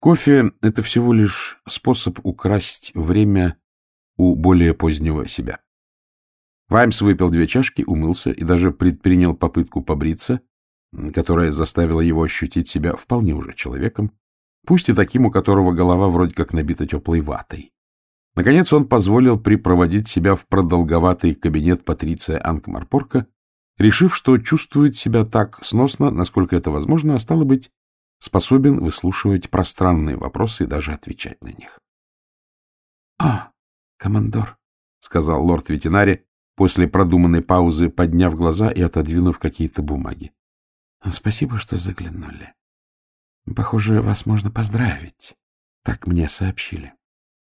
Кофе — это всего лишь способ украсть время у более позднего себя. Ваймс выпил две чашки, умылся и даже предпринял попытку побриться, которая заставила его ощутить себя вполне уже человеком, пусть и таким, у которого голова вроде как набита теплой ватой. Наконец он позволил припроводить себя в продолговатый кабинет Патриция Анкмарпорка, решив, что чувствует себя так сносно, насколько это возможно, а стало быть, способен выслушивать пространные вопросы и даже отвечать на них. — А, командор, — сказал лорд-ветенари, после продуманной паузы, подняв глаза и отодвинув какие-то бумаги. — Спасибо, что заглянули. Похоже, вас можно поздравить. Так мне сообщили.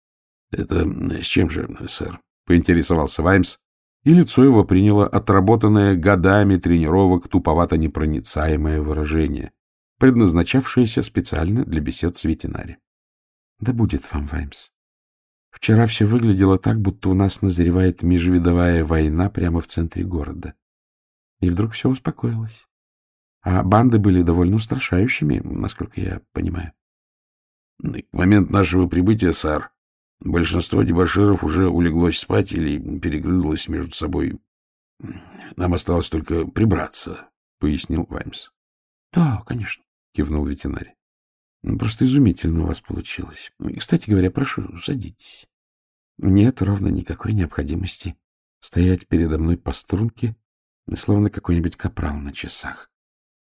— Это с чем же, сэр? — поинтересовался Ваймс, и лицо его приняло отработанное годами тренировок туповато-непроницаемое выражение, предназначавшееся специально для бесед с ветеринари. — Да будет вам, Ваймс. Вчера все выглядело так, будто у нас назревает межвидовая война прямо в центре города. И вдруг все успокоилось. А банды были довольно устрашающими, насколько я понимаю. — К моменту нашего прибытия, сэр, большинство дебоширов уже улеглось спать или перегрызлось между собой. Нам осталось только прибраться, — пояснил Ваймс. — Да, конечно. — кивнул ветеринарий. — Просто изумительно у вас получилось. Кстати говоря, прошу, садитесь. Нет ровно никакой необходимости стоять передо мной по струнке, словно какой-нибудь капрал на часах.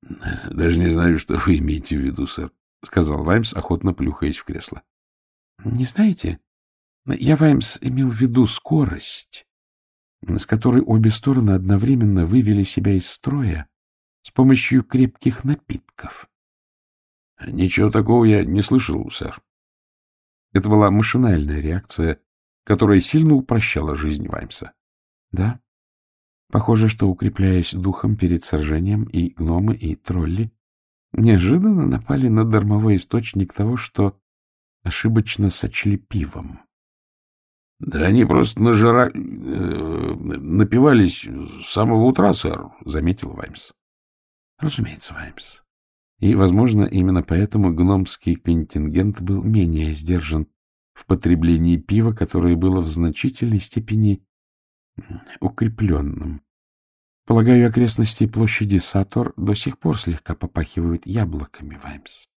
— Даже не знаю, что вы имеете в виду, сэр, — сказал Ваймс, охотно плюхаясь в кресло. — Не знаете? Я, Ваймс, имел в виду скорость, с которой обе стороны одновременно вывели себя из строя с помощью крепких напитков. — Ничего такого я не слышал, сэр. Это была машинальная реакция, которая сильно упрощала жизнь Ваймса. — Да. Похоже, что, укрепляясь духом перед сражением, и гномы, и тролли неожиданно напали на дармовой источник того, что ошибочно сочли пивом. — Да они просто нажира... Э, напивались с самого утра, сэр, — заметил Ваймс. — Разумеется, Ваймс. И, возможно, именно поэтому гномский контингент был менее сдержан в потреблении пива, которое было в значительной степени укрепленным. Полагаю, окрестности площади Сатор до сих пор слегка попахивают яблоками, Ваймс.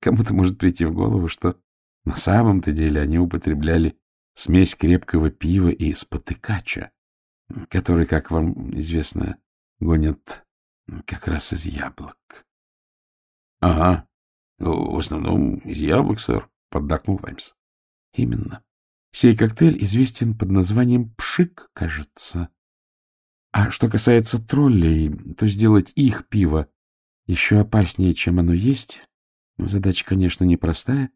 Кому-то может прийти в голову, что на самом-то деле они употребляли смесь крепкого пива и спотыкача, который, как вам известно, гонят как раз из яблок. — Ага. В основном из яблок, сэр, — поддакнул Ваймс. — Именно. Сей коктейль известен под названием «пшик», кажется. А что касается троллей, то сделать их пиво еще опаснее, чем оно есть. Задача, конечно, непростая.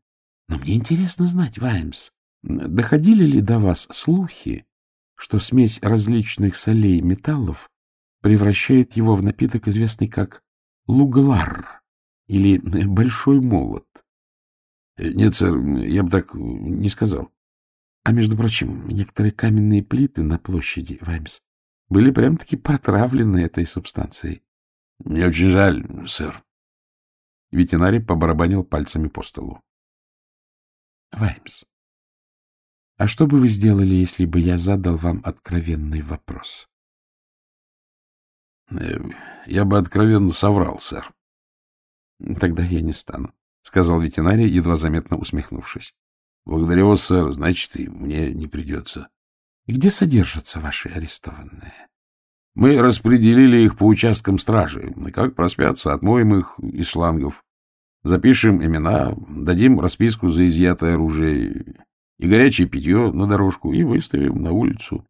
Но мне интересно знать, Ваймс, доходили ли до вас слухи, что смесь различных солей металлов превращает его в напиток, известный как луглар? Или большой молот? Э, — Нет, сэр, я бы так не сказал. А, между прочим, некоторые каменные плиты на площади Ваймс были прям-таки протравлены этой субстанцией. — Мне очень жаль, сэр. Ветеринарий побарабанил пальцами по столу. — Ваймс, а что бы вы сделали, если бы я задал вам откровенный вопрос? Э, — Я бы откровенно соврал, сэр. — Тогда я не стану, — сказал ветеринарий, едва заметно усмехнувшись. — Благодарю вас, сэр. Значит, и мне не придется. — Где содержатся ваши арестованные? — Мы распределили их по участкам стражи. Как проспятся, отмоем их из шлангов. Запишем имена, дадим расписку за изъятое оружие и горячее питье на дорожку и выставим на улицу.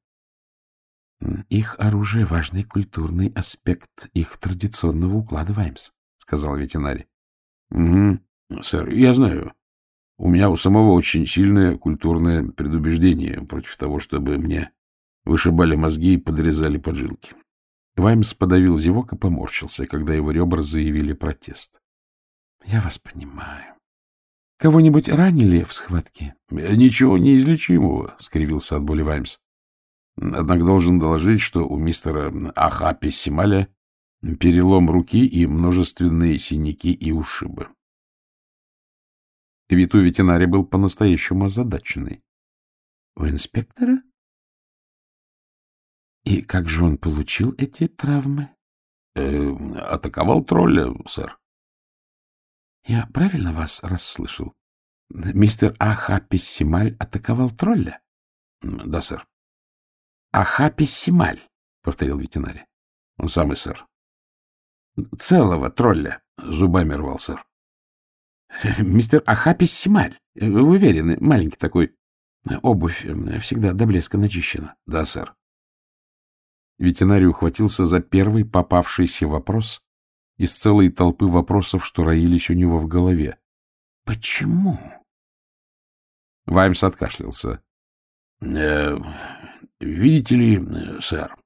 — Их оружие — важный культурный аспект их традиционного уклада, Ваймс сказал ветеринарий. — Угу, сэр, я знаю. У меня у самого очень сильное культурное предубеждение против того, чтобы мне вышибали мозги и подрезали поджилки. Ваймс подавил зевок и поморщился, когда его ребра заявили протест. — Я вас понимаю. — Кого-нибудь ранили в схватке? — Ничего неизлечимого, — скривился от боли Ваймс. Однако должен доложить, что у мистера Ахапи Сималя перелом руки и множественные синяки и ушибы. Вид у ветеринария был по-настоящему озадаченный. — У инспектора? И как же он получил эти травмы? Э, атаковал тролля, сэр. Я правильно вас расслышал? Мистер Аха Пессималь атаковал тролля? Да, сэр. Аха Пессималь, повторил ветеринарий. Он самый, сэр. Целого тролля зубами рвал, сэр. Мистер Аха Пессималь, вы уверены? Маленький такой. Обувь всегда до блеска начищена. Да, сэр. Ветеринарий ухватился за первый попавшийся вопрос из целой толпы вопросов, что роились у него в голове. «Почему?» Ваймс откашлялся. «Э, — Видите ли, сэр,